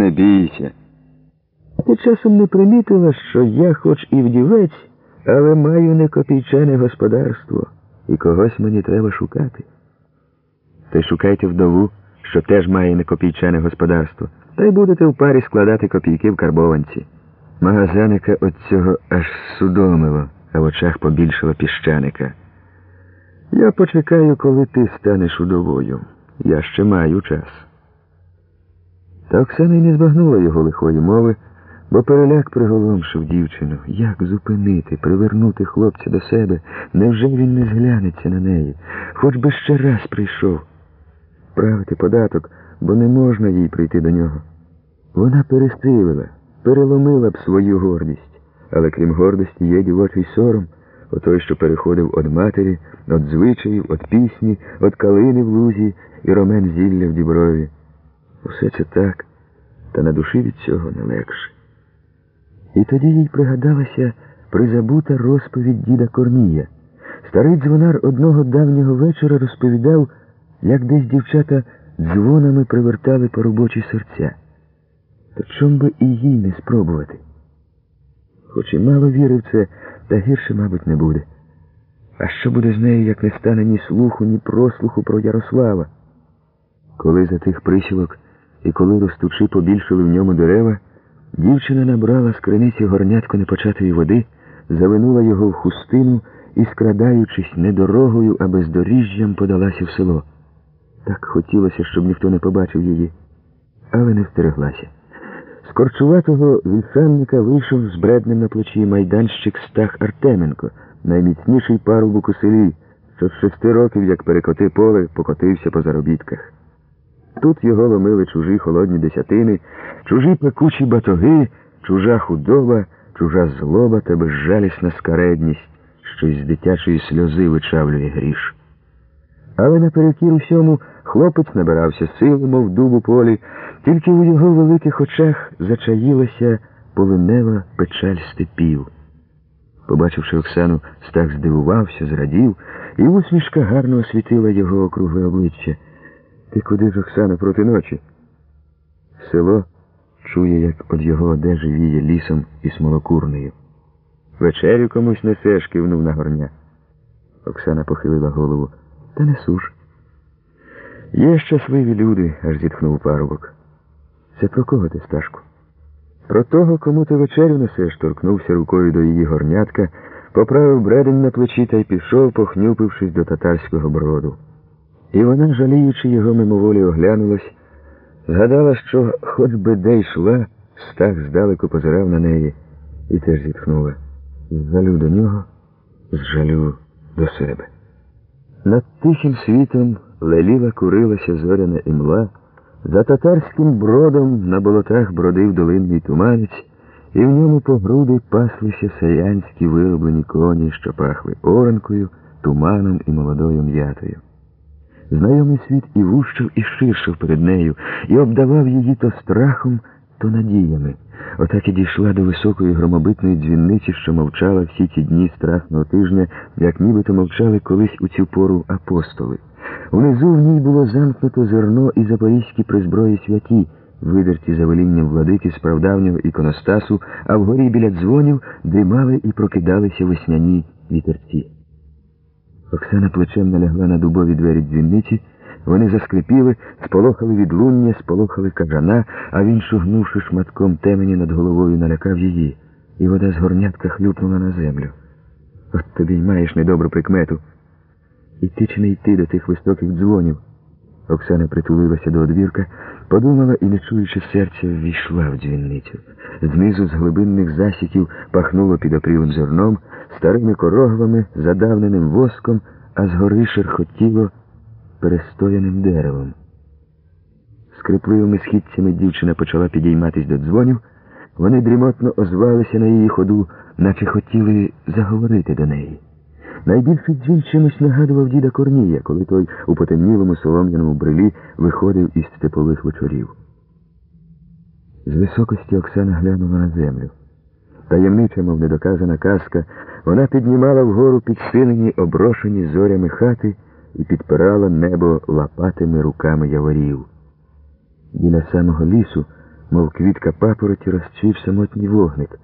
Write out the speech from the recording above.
Не бійся. Ти часом не примітила, що я хоч і вдівець, але маю некопійчане господарство, і когось мені треба шукати. Ти шукайте вдову, що теж має некопійчане господарство, та й будете в парі складати копійки в карбованці. Магазаника от цього аж судомило, а в очах побільшало піщаника. Я почекаю, коли ти станеш удовою. Я ще маю час. Та Оксана й не збагнула його лихої мови, бо переляк приголомшив дівчину. Як зупинити, привернути хлопця до себе? Невже він не зглянеться на неї? Хоч би ще раз прийшов. Правити податок, бо не можна їй прийти до нього. Вона пересилила, переломила б свою гордість, але крім гордості є дівочий сором, отой, що переходив од матері, од звичаїв, од пісні, од калини в лузі і ромен зілля в діброві. Усе це так, та на душі від цього не легше. І тоді їй пригадалася призабута розповідь діда Корнія. Старий дзвонар одного давнього вечора розповідав, як десь дівчата дзвонами привертали по робочі серця. То чом би і їй не спробувати? Хоч і мало вірив це, та гірше, мабуть, не буде. А що буде з нею, як не стане ні слуху, ні прослуху про Ярослава? Коли за тих присілок і коли ростучи побільшили в ньому дерева, дівчина набрала з криниці горнятко непочатої води, завинула його в хустину і, скрадаючись не дорогою, а бездоріжжям, подалася в село. Так хотілося, щоб ніхто не побачив її, але не встереглася. З корчуватого вільшанника вийшов з бреднем на плечі майданщик Стах Артеменко, найміцніший парубок у селі, що з шести років, як перекоти поле, покотився по заробітках. Тут його ломили чужі холодні десятини, чужі пекучі батоги, чужа худоба, чужа злоба та безжалісна скаредність, що із дитячої сльози вичавлює гріш. Але наперекір усьому хлопець набирався сили, мов дуб у полі, тільки у його великих очах зачаїлася полинева печаль степів. Побачивши Оксану, Стах здивувався, зрадів, і усмішка гарно освітила його округле обличчя. Ти куди ж, Оксана, проти ночі? Село чує, як од його одежі віє лісом і смолокурнею. Вечерю комусь несеш, кивнув на горня. Оксана похилила голову. Та несу ж. Є щасливі люди, аж зітхнув парубок. Це про кого ти, Сташку? Про того, кому ти вечерю несеш, торкнувся рукою до її горнятка, поправив бредень на плечі та й пішов, похнюпившись до татарського броду. І вона, жаліючи його, мимоволі оглянулась, згадала, що хоч би де йшла, стах здалеку позирав на неї і теж зітхнула. З жалю до нього, з жалю до себе. Над тихим світом леліла курилася зоряна імла, за татарським бродом на болотах бродив долинний туманець, і в ньому по груди паслися саянські вироблені коні, що пахли оранкою, туманом і молодою м'ятою. Знайомий світ і вущив, і ширшив перед нею, і обдавав її то страхом, то надіями. Отак і дійшла до високої громобитної дзвінниці, що мовчала всі ці дні страсного тижня, як нібито мовчали колись у цю пору апостоли. Внизу в ній було замкнуто зерно і запорізькі призброї святі, видерті за велінням владики з правдавнього іконостасу, а вгорі біля дзвонів дрімали і прокидалися весняні вітерці. Оксана плечем налягла на дубові двері дзвінниці. Вони заскрипіли, сполохали відлуння, сполохали кажана, а він, шугнувши шматком темені над головою, налякав її, і вода з горнятка хлюпнула на землю. От тобі й маєш недобру прикмету. Іти чи не йти до тих високих дзвонів. Оксана притулилася до одвірка, подумала і, не чуючи серця, ввійшла в дзвінницю. Знизу з глибинних засіків пахнуло підопрілим зерном, старими корогвами, задавненим воском, а згори шерхотіло перестояним деревом. Скрипливими східцями дівчина почала підійматись до дзвонів. Вони дрімотно озвалися на її ходу, наче хотіли заговорити до неї. Найбільший дзвін чимось нагадував діда Корнія, коли той у потемнілому солом'яному брилі виходив із степових вечорів. З високості Оксана глянула на землю. Таємнича, мов недоказана казка, вона піднімала вгору підсилені, оброшені зорями хати і підпирала небо лопатими руками яворів. Біля самого лісу мов квітка папороті розцвів самотній вогник.